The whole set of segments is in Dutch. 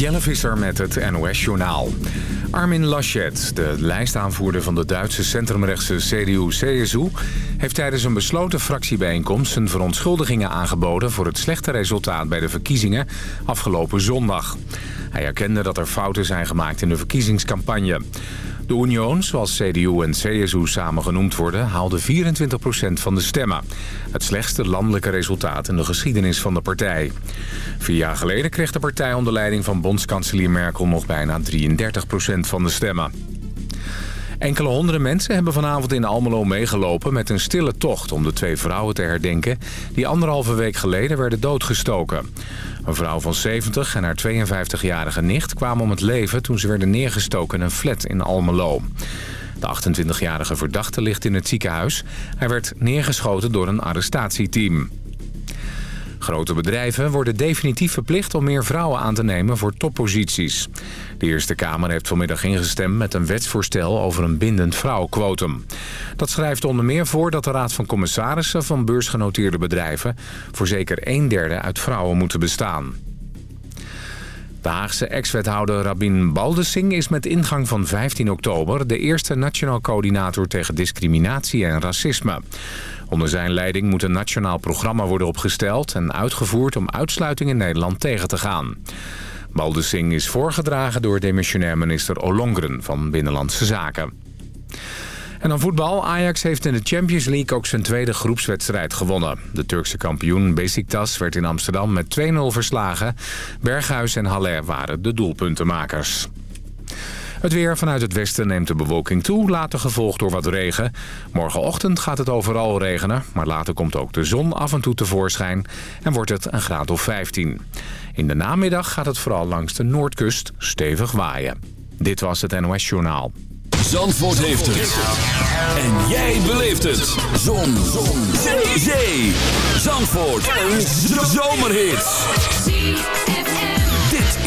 Jelle Visser met het NOS-journaal. Armin Laschet, de lijstaanvoerder van de Duitse centrumrechtse CDU-CSU... heeft tijdens een besloten fractiebijeenkomst zijn verontschuldigingen aangeboden... voor het slechte resultaat bij de verkiezingen afgelopen zondag. Hij erkende dat er fouten zijn gemaakt in de verkiezingscampagne. De Union, zoals CDU en CSU samen genoemd worden, haalde 24% van de stemmen. Het slechtste landelijke resultaat in de geschiedenis van de partij. Vier jaar geleden kreeg de partij onder leiding van bondskanselier Merkel nog bijna 33% van de stemmen. Enkele honderden mensen hebben vanavond in Almelo meegelopen met een stille tocht om de twee vrouwen te herdenken die anderhalve week geleden werden doodgestoken. Een vrouw van 70 en haar 52-jarige nicht kwamen om het leven toen ze werden neergestoken in een flat in Almelo. De 28-jarige verdachte ligt in het ziekenhuis. Hij werd neergeschoten door een arrestatieteam. Grote bedrijven worden definitief verplicht om meer vrouwen aan te nemen voor topposities. De Eerste Kamer heeft vanmiddag ingestemd met een wetsvoorstel over een bindend vrouwenquotum. Dat schrijft onder meer voor dat de Raad van Commissarissen van beursgenoteerde bedrijven... voor zeker een derde uit vrouwen moeten bestaan. De Haagse ex-wethouder Rabin Baldessing is met ingang van 15 oktober... de eerste nationaal coördinator tegen discriminatie en racisme. Onder zijn leiding moet een nationaal programma worden opgesteld... en uitgevoerd om uitsluiting in Nederland tegen te gaan. Baldessing is voorgedragen door demissionair minister Olongren van Binnenlandse Zaken. En dan voetbal. Ajax heeft in de Champions League ook zijn tweede groepswedstrijd gewonnen. De Turkse kampioen Besiktas werd in Amsterdam met 2-0 verslagen. Berghuis en Haller waren de doelpuntenmakers. Het weer vanuit het westen neemt de bewolking toe, later gevolgd door wat regen. Morgenochtend gaat het overal regenen, maar later komt ook de zon af en toe tevoorschijn en wordt het een graad of 15. In de namiddag gaat het vooral langs de noordkust stevig waaien. Dit was het NOS Journaal. Zandvoort heeft het. En jij beleeft het. Zon. Zon. Zee. Zandvoort. Een zomerhit.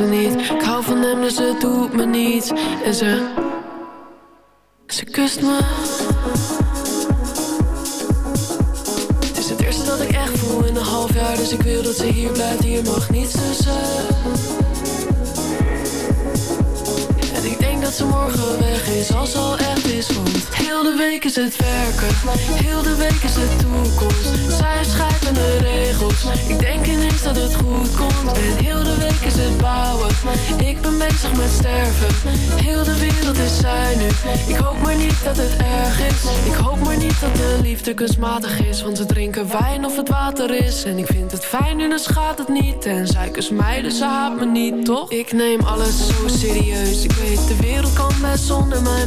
Ik hou van hem dus het doet me niets. En ze, ze kust me. Het is het eerste dat ik echt voel in een half jaar, dus ik wil dat ze hier blijft, hier mag niets tussen. dat ze morgen weg is als ze al echt heel de week is het werken. Heel de week is de toekomst. Zij schrijven de regels. Ik denk ineens dat het goed komt. En heel de week is het bouwen. Ik ben bezig met sterven. Heel de wereld is zij nu. Ik hoop maar niet dat het erg is. Ik hoop maar niet dat de liefde kunstmatig is. Want ze drinken wijn of het water is. En ik vind het fijn nu dan schaadt het niet. En zij kust mij ze haat me niet, toch? Ik neem alles zo serieus. Ik weet de wereld kan best zonder mij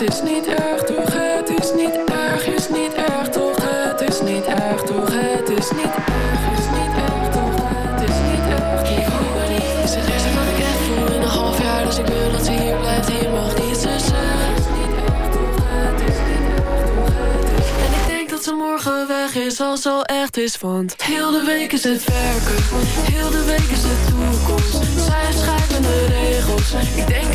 het is niet erg toch? Het is niet erg, is niet erg toch? Niet erg toch, het is niet erg, is niet erg toch, het is niet erg Ik hoop er niet, is het eerste wat ik echt voel in een half jaar Dus ik wil dat ze hier blijft, hier mag niets tussen. Dat ze morgen weg is als ze al echt is Want heel de week is het werken, heel de week is de toekomst. Zij schrijven de regels, ik denk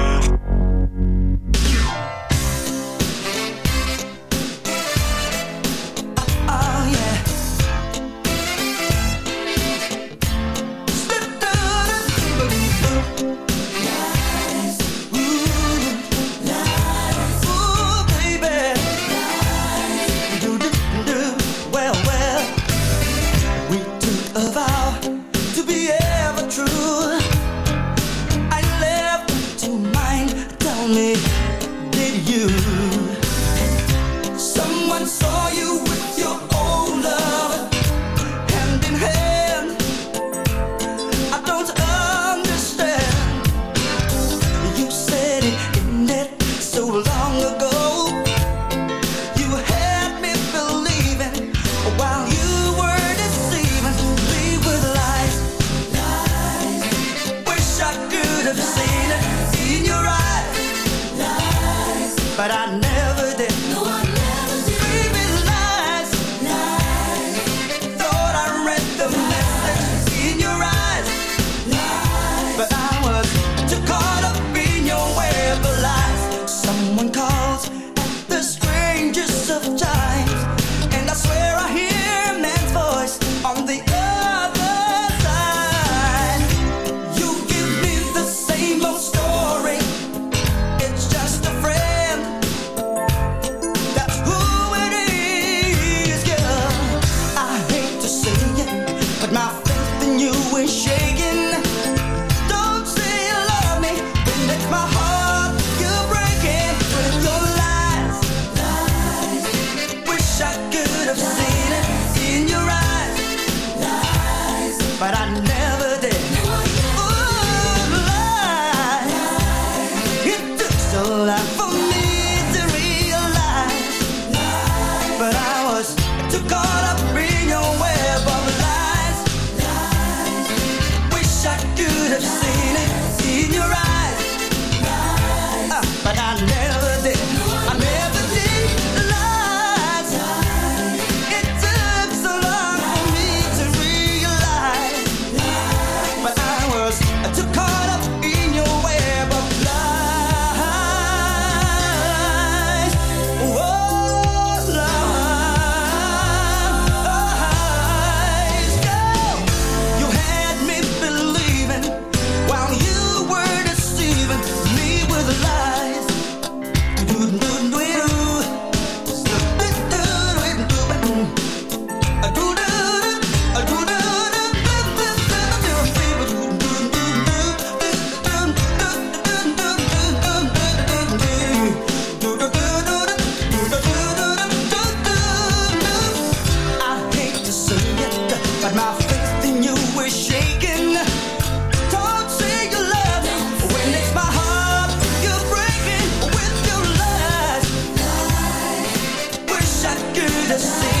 Let's see.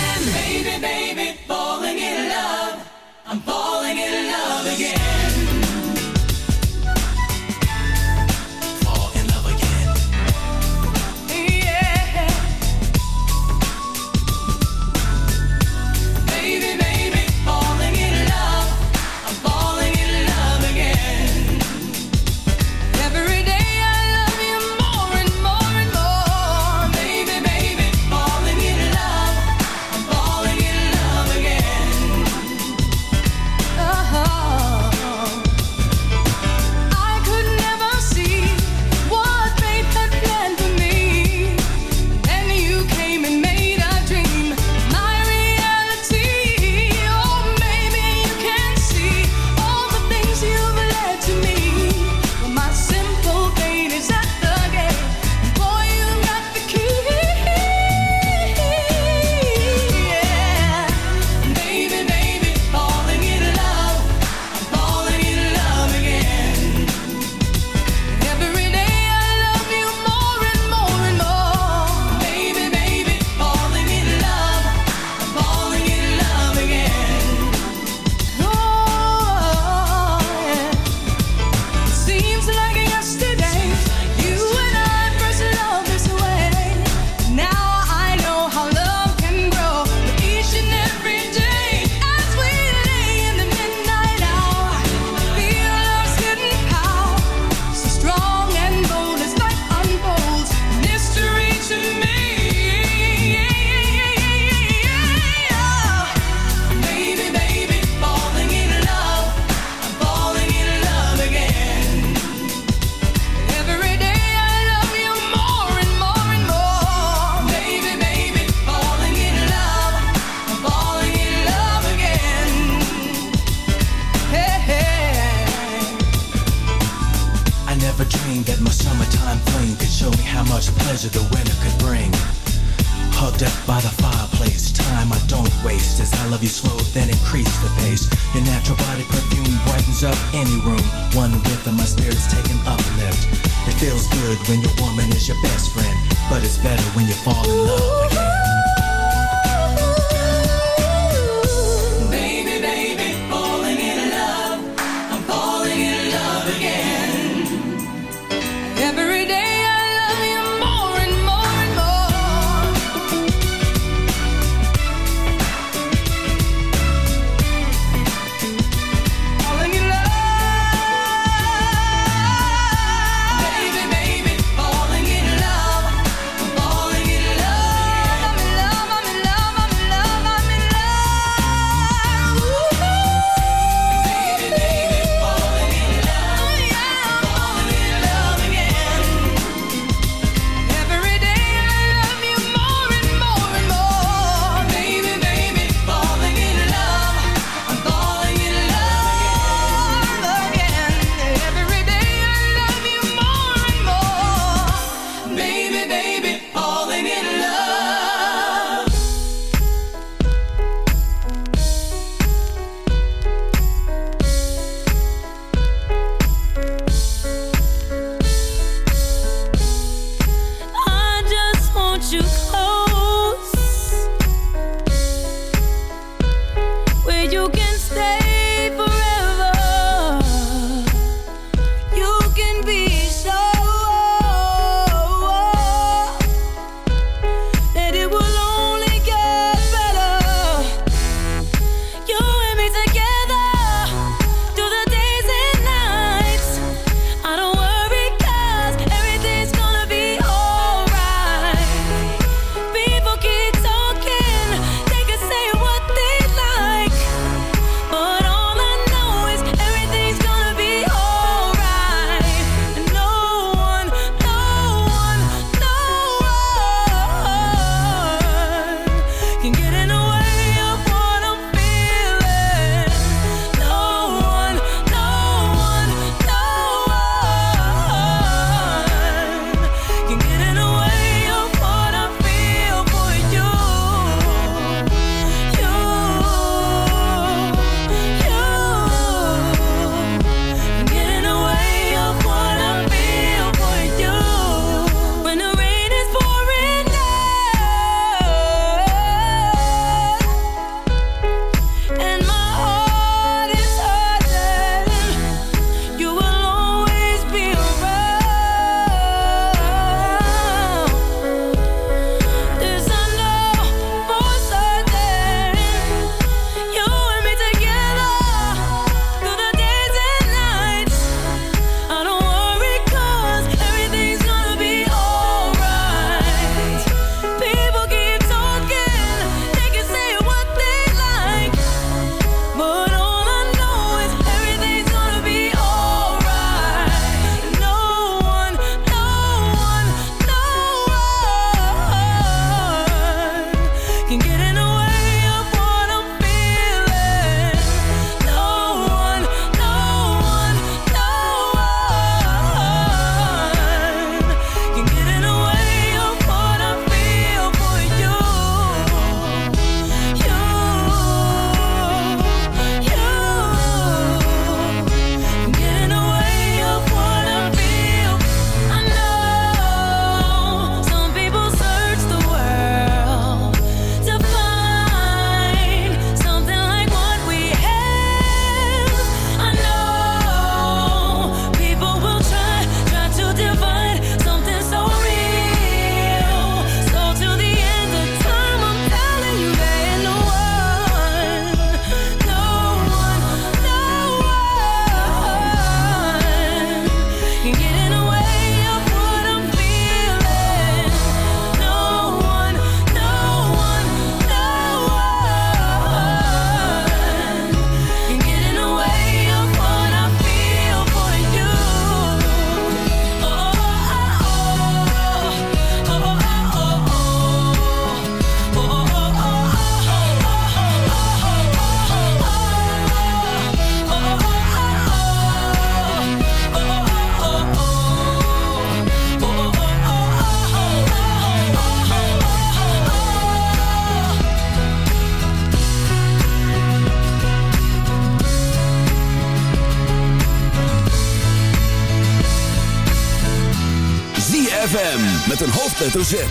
Hoofdletter Z.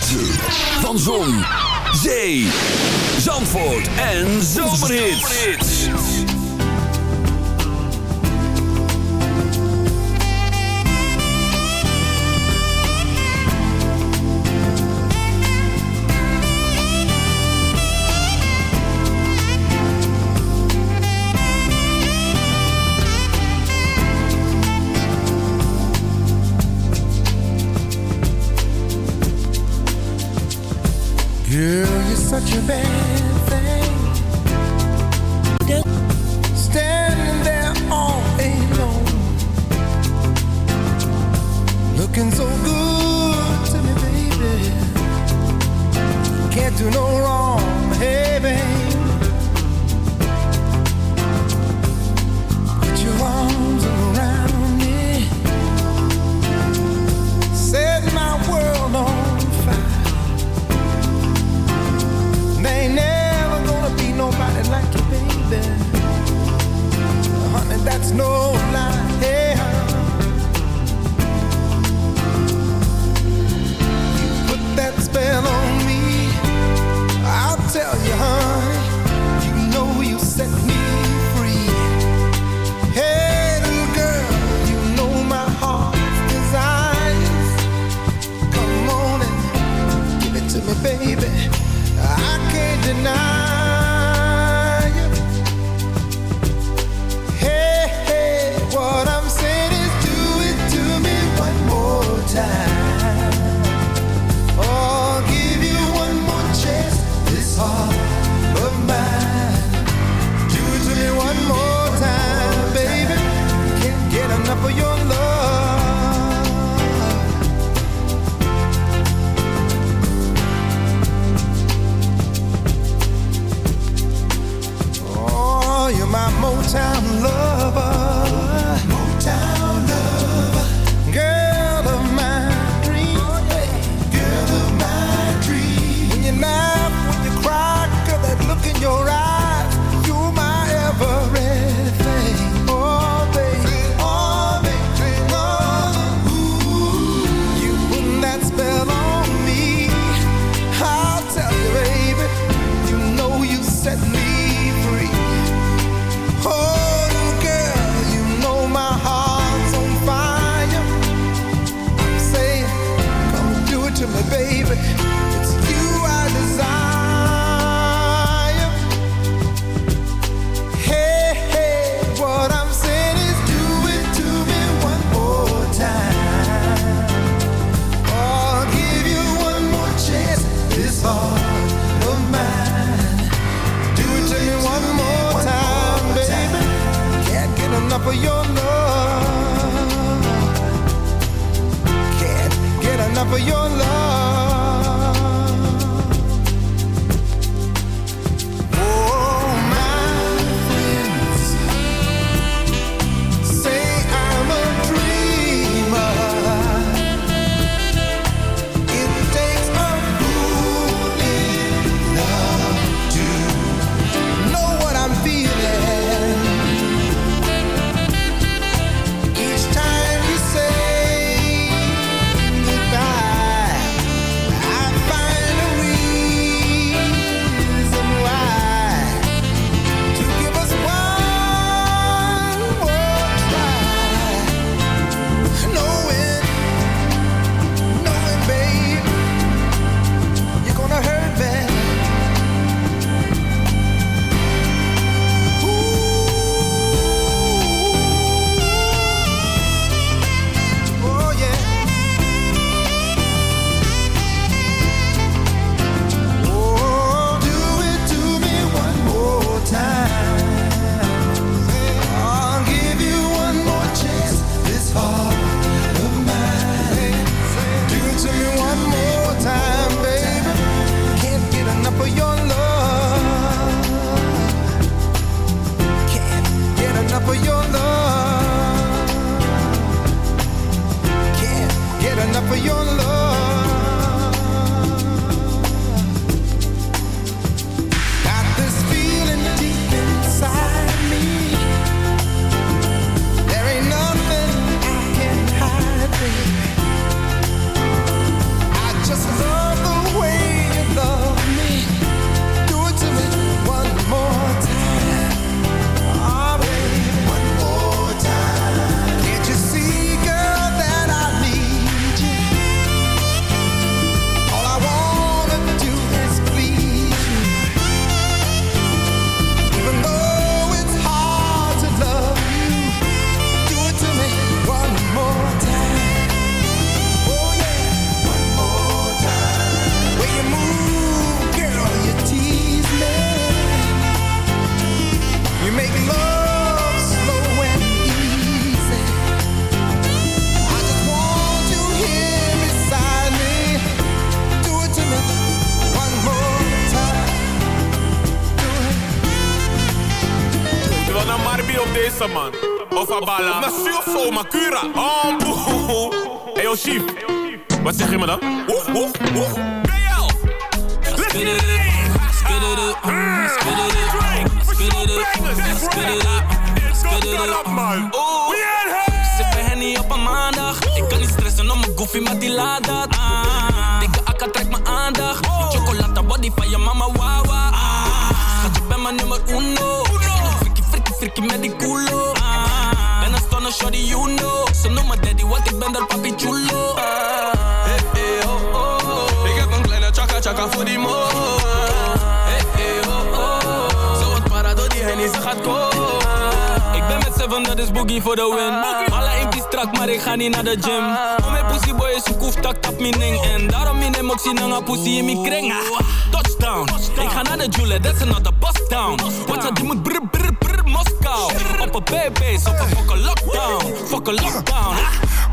gaat komen. Ik ben met seven, dat is boogie voor de win. Alle imp is strak, maar ik ga niet naar de gym. Om mijn pussy boy is koef, tak tap mijn ding. En daarom in hem ook zien hangen pussy in mijn kring. Ah, Touchdown, ik ga naar de Jule, that's another bust down. Wat ze die moet brr brr brr Moskou. Op een BB's, op een fucking lockdown. Fucking lockdown.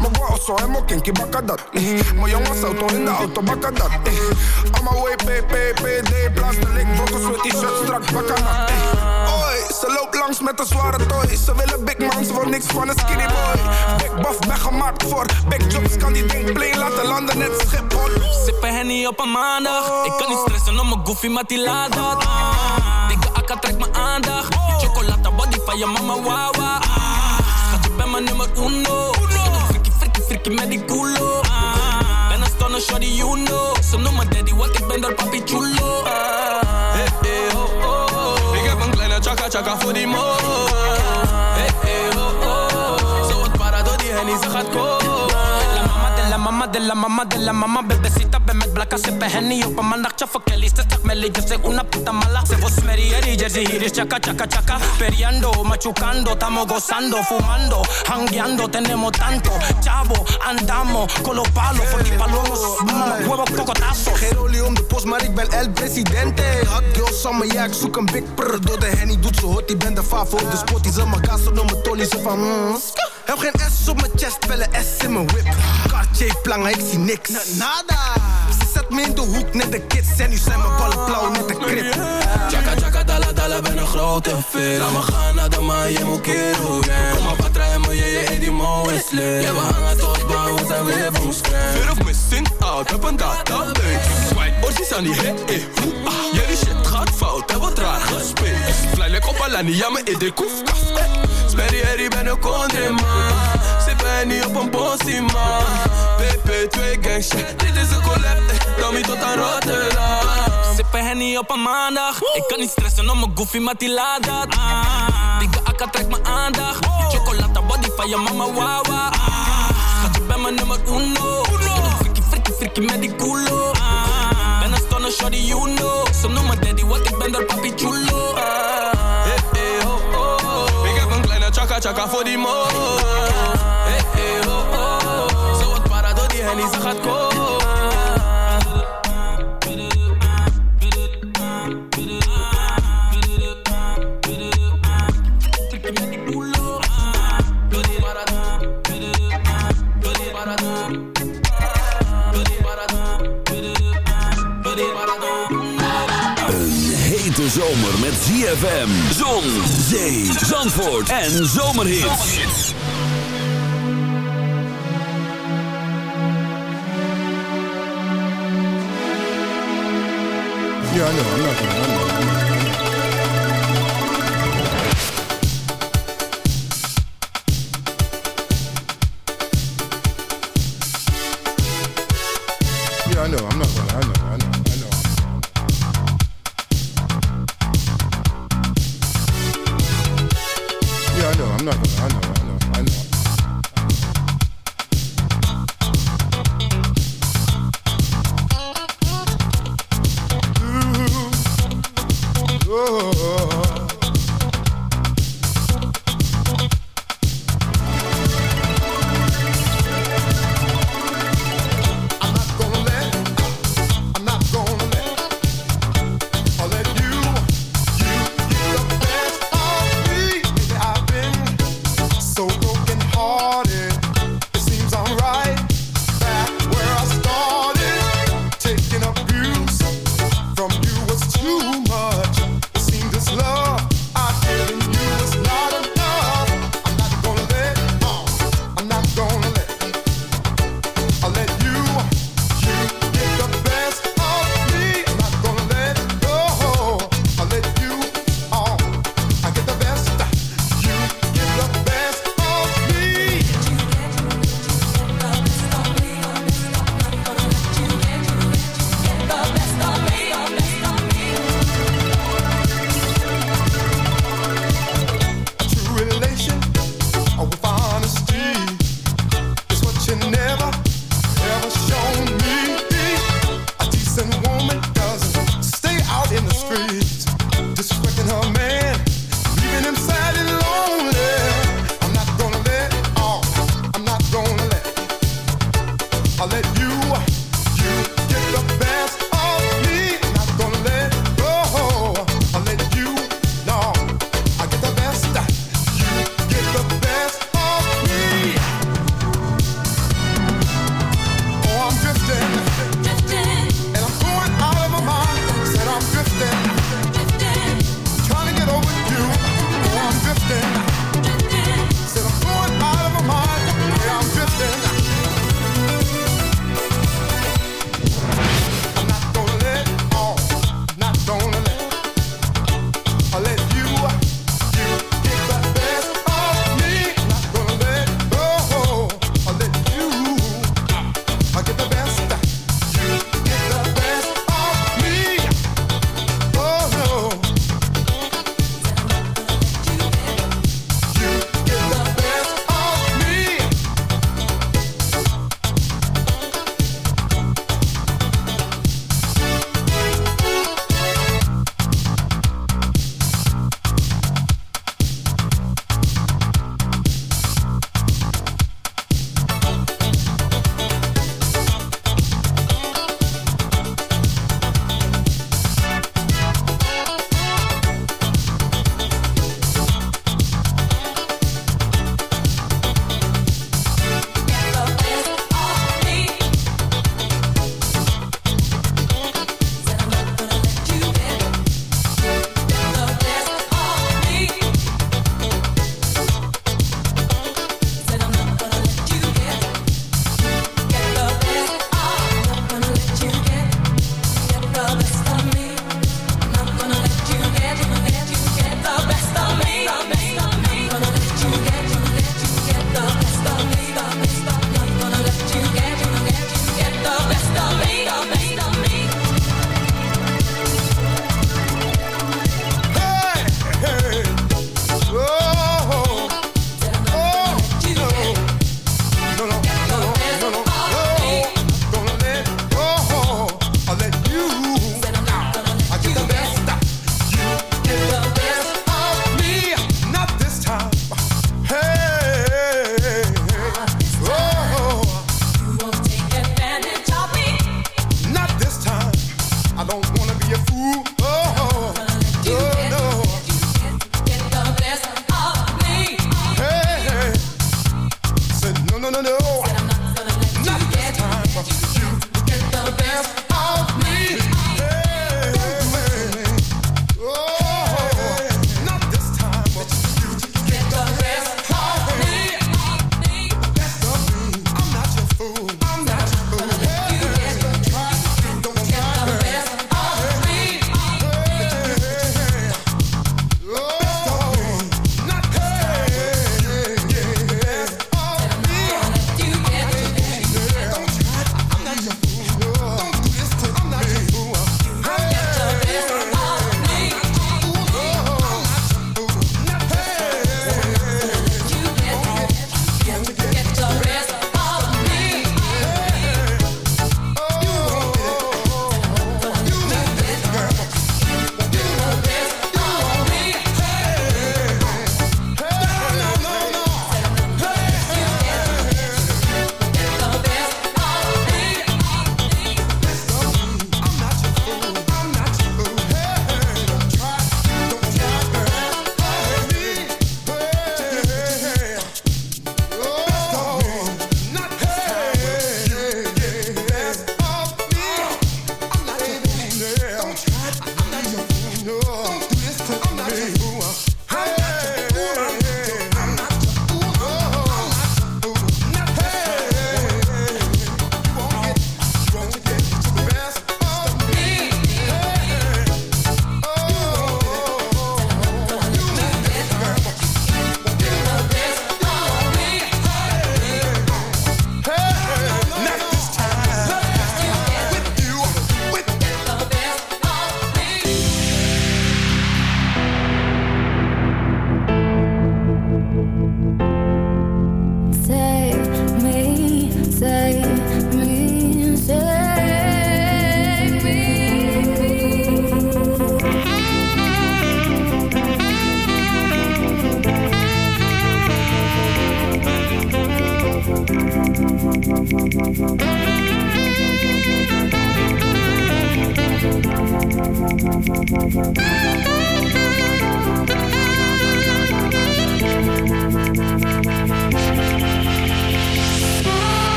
Mijn bro zo helemaal kinky bakken dat. Mijn jongens auto in de auto bakken dat. Allemaal way PPPD, plastic, brokken, sweat t-shirt, strak bakken dat. Ze loopt langs met een zware toy. Ze willen big man, ze wil niks van een skinny boy. Big buff, ben gemaakt voor big jobs. Kan die ding play laten landen, net Schiphol. Sippen Henny op een maandag. Ik kan niet stressen om mijn goofy, maar die laat dat. Dikke akka trekt mijn aandacht. Chocolata body van je mama, wawa. Schat, je bent mijn nummer uno. Frikkie, frikkie, frikkie met die culo. Ben een stunner, shorty, you know. Ze noemen daddy, want ik ben daar papi chulo. Chaka voor die mo. Hey, hey, oh, oh. Zo wat para door die hennie, ze gaat komen. De la mama de la mama Bebecita, ven met blakka, sippen henny op een maandag Chaffa Kelly, te stak melly, yo soy una puta mala Se vos merieri, jersey hier is chaka chaka chaka Periando, machucando, estamos gozando Fumando, hangueando, tenemos tanto Chavo, andamos con los palos Voor die palomos, mama, huevo, cocotazo Geen olie om de post, maar ik ben el presidente. Hot girl summer, ja, ik zoek een big prr. Door de henny doet ze hot, die ben de favo. De spot die ze mijn gas op mijn tolly, ze van mm. Heb geen S op mijn chest, wel een S in mijn whip. Cartier plangen, ik zie niks. Nada. Zet me in de hoek, net de kids. En nu zijn mijn ballen blauw, net de krip. Chaka chaka dala dala ben een grote vis Laat me gaan naar de maan, je moet keren Kom maar patra en moet je je in die mo is lit. Ja we hangen tot baan, we zijn weer van scherm Fear of missing out, heb een database Swipe, orsies aan die hit, eh, hoe, ah. Jullie shit gaat fout, heb wat raar gespeeld Fly like op Alani, ja me in de koefkaf, eh. Sperry Harry ben een country man Ben niet op een bossie man. PP2 gang shit, dit is een collab, eh Tommy tot aan Rotterdam. Sippen Henny op een maandag. Ik kan niet stressen om mijn goofy, maar die laat dat. Dikke akka trekt mijn aandacht. Die chocolata body van je mama, wawa. Schat, je bent mijn nummer uno. Frikkie, frikkie, frikkie met die culo. Ben een stunner, shorty, you know. Ze noemen daddy, want ik ben daar papi chulo. Hey, hey, oh, oh Ik heb een kleine chaka chaka voor die mo gaat komen Een hete zomer met ZFM, zon, zee, zandvoort en zomerhits. Yeah, I know, I'm not gonna, I know. I'm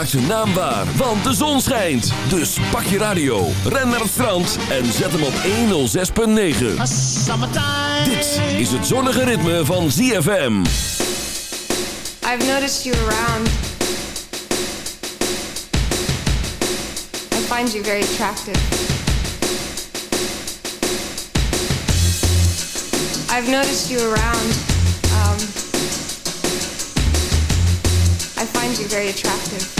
ZFM maakt zijn naam waar, want de zon schijnt. Dus pak je radio, ren naar het strand en zet hem op 106.9. Dit is het zonnige ritme van ZFM. I've noticed you around. I find you very attractive. I've noticed you around. Um, I find you very attractive.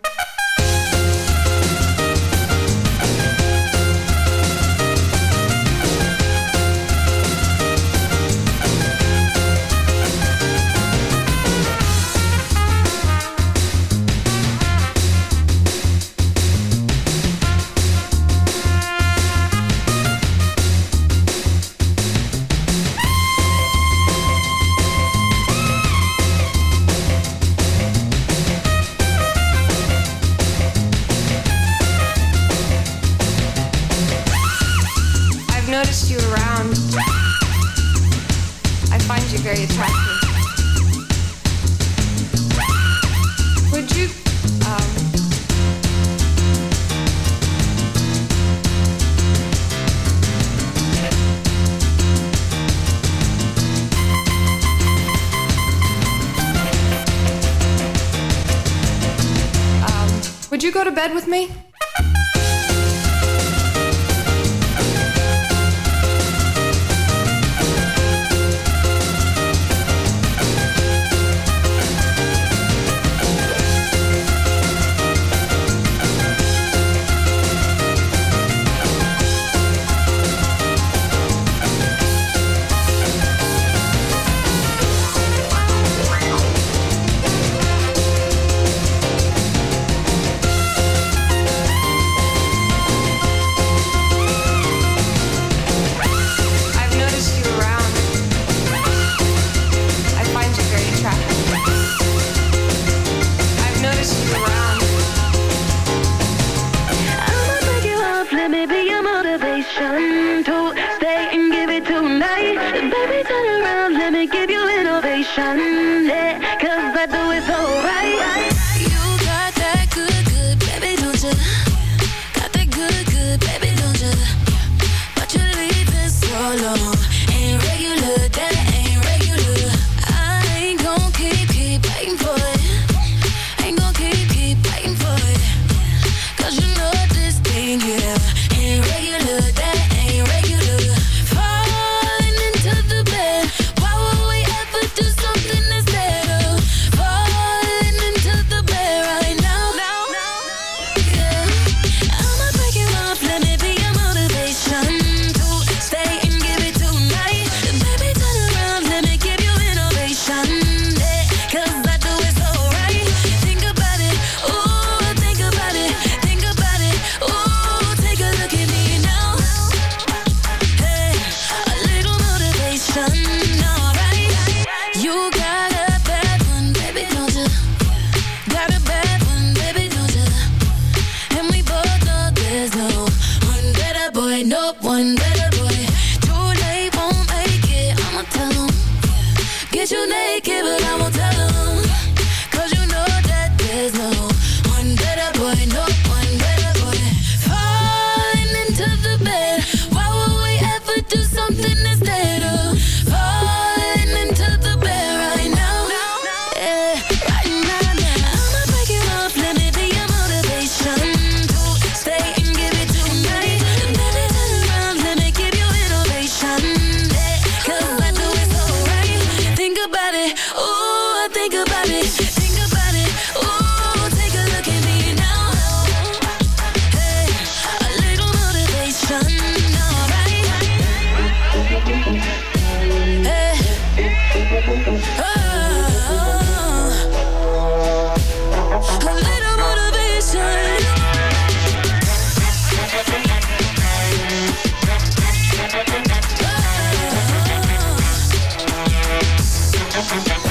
with me? Yeah. Música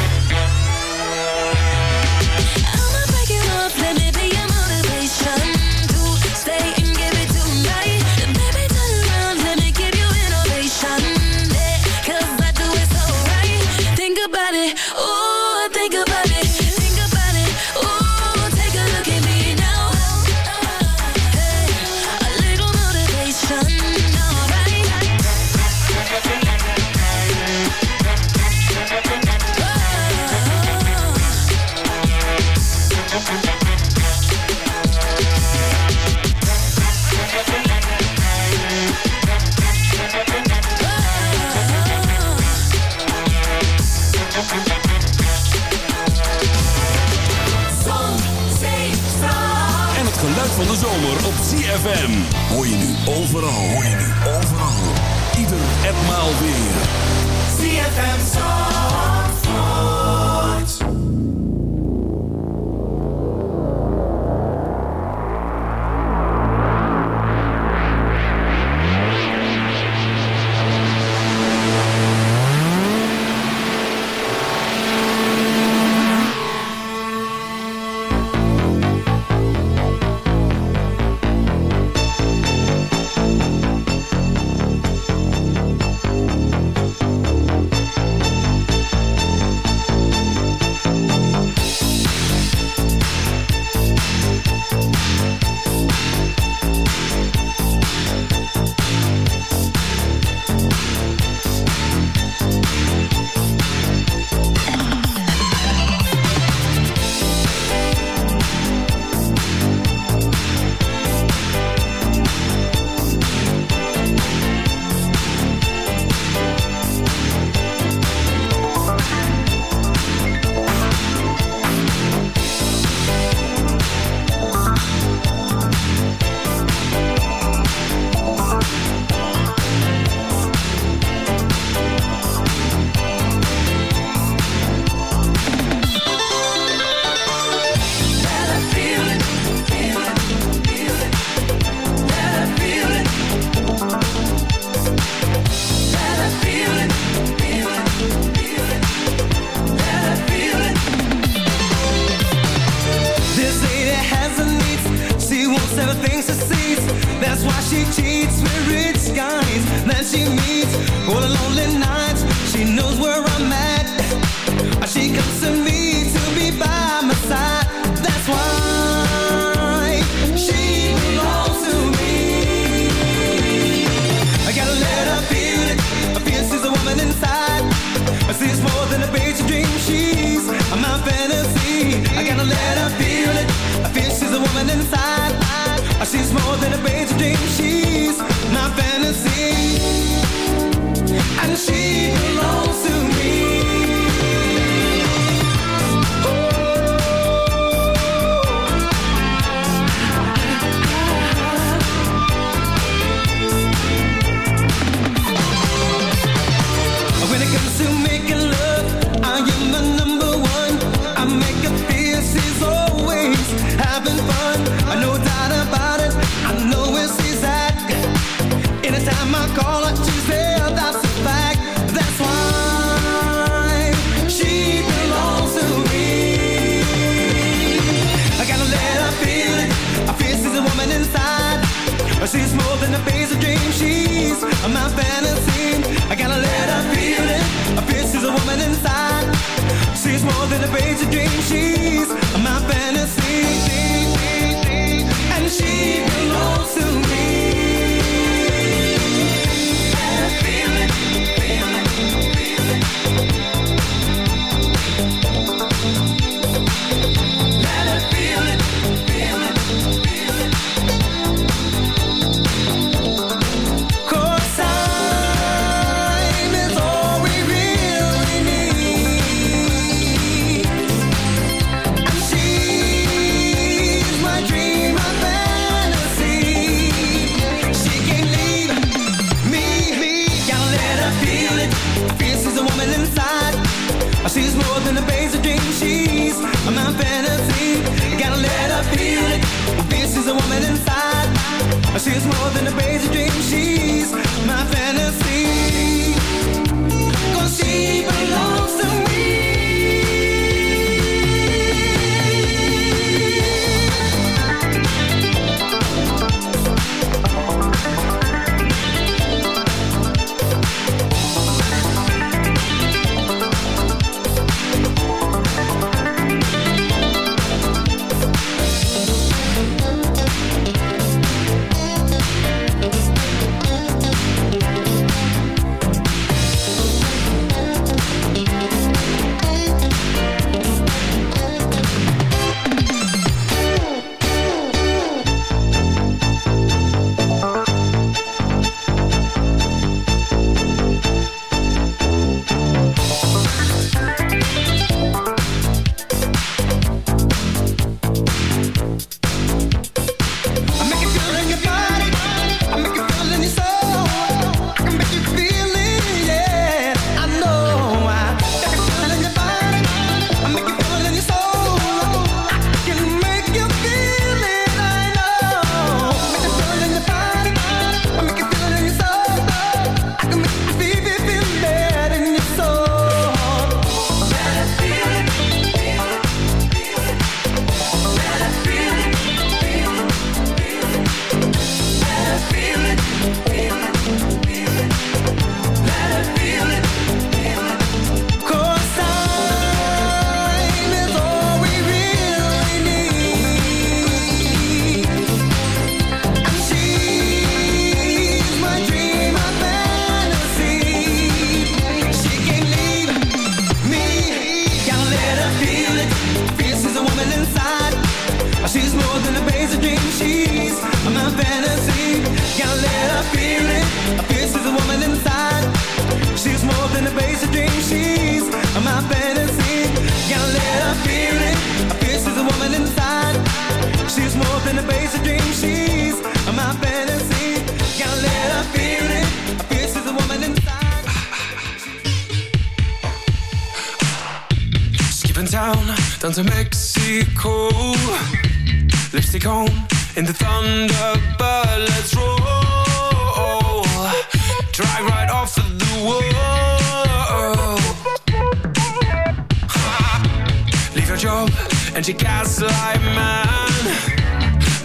and she gaslight man.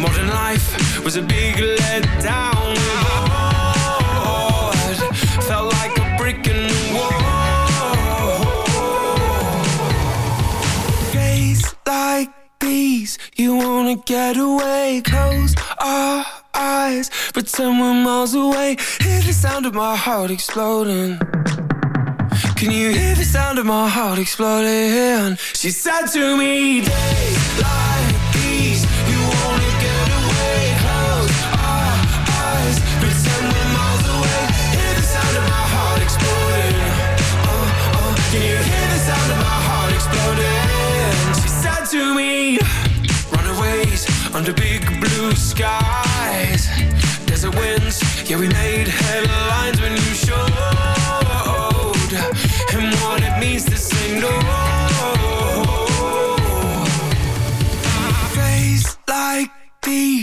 Modern life was a big letdown. Oh, felt like a brick in the wall. Days like these, you wanna get away? Close our eyes, pretend we're miles away. Hear the sound of my heart exploding. Can you hear the sound of my heart exploding? She said to me, days like these, you wanna get away, close our eyes, pretend we're miles away. Hear the sound of my heart exploding. Uh, uh, can you hear the sound of my heart exploding? She said to me, runaways under big blue skies. Desert winds, yeah, we made headlines when you showed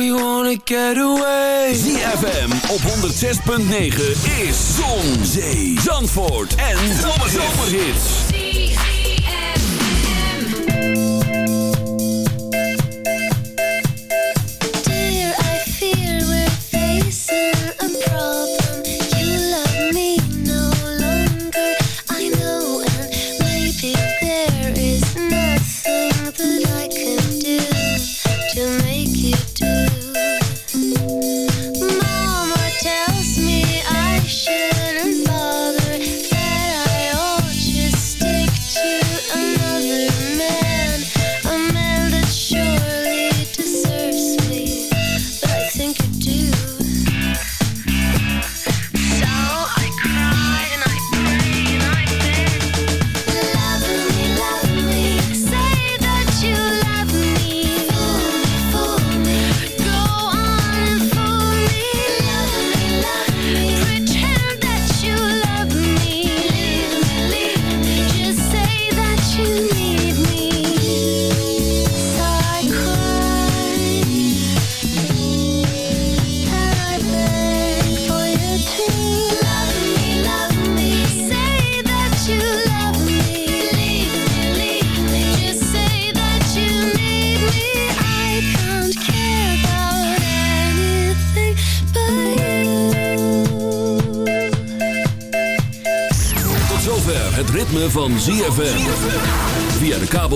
we wanna get away. ZFM op 106.9 is Zon, Zee, Zandvoort en Zomerhits.